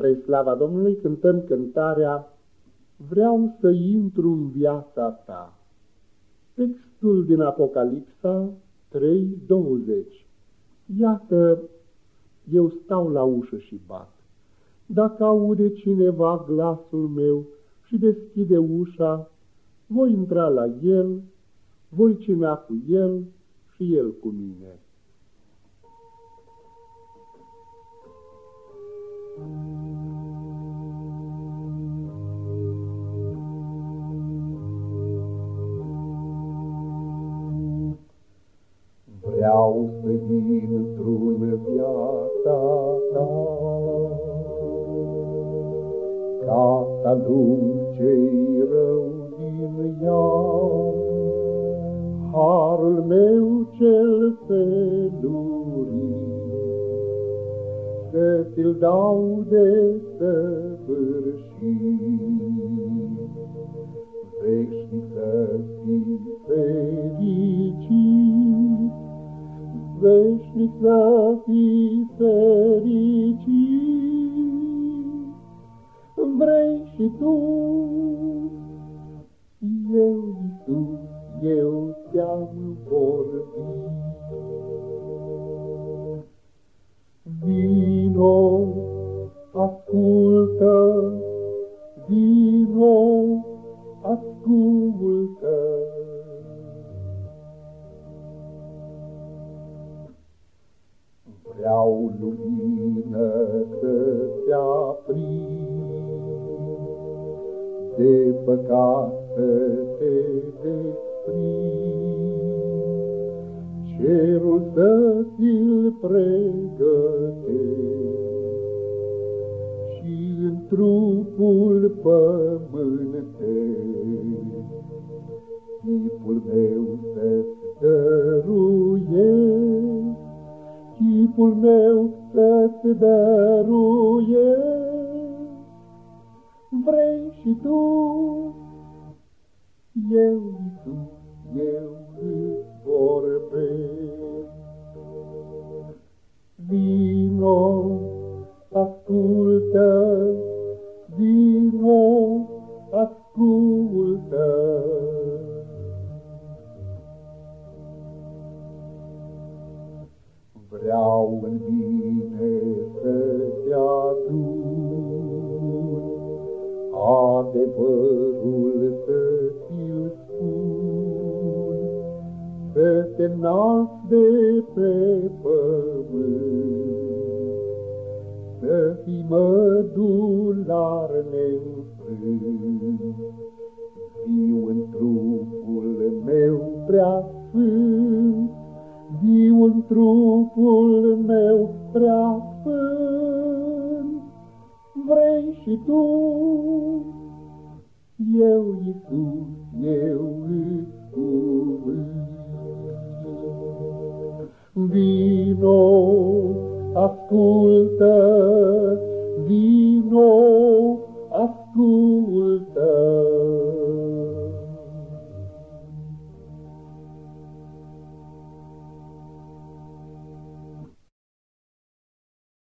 Spre slava Domnului cântăm cântarea Vreau să intru în viața ta. Textul din Apocalipsa 3.20 Iată, eu stau la ușă și bat. Dacă aude cineva glasul meu și deschide ușa, voi intra la el, voi cina cu el și el cu mine. Vreau să intru în viața ta, ca să alung cei rău din ea. Harul meu cel felurit, să ți-l dau de săvârșit. Veșnic să fii fericit. Vrei și tu, eu, Iisus, eu te-am vorbit. Vreau lumină să te aprind, de păcat să te desprind. Cerul să ți-l pregătești și în trupul pământesc. Chipul meu meu să-ți dăruiesc. Vrei și tu, eu, Iisus, eu îți vorbesc. Vino, ascultă, vino, ascultă. Vreau în adevărul să ți-l spun, să te nasc de pe pământ, să fii mădular neînfrânt. Viu în trupul meu prea sfânt, viu în trupul meu prea sfânt. Vrei și tu, eu, Iisus, eu îți cuvânt. Vino, ascultă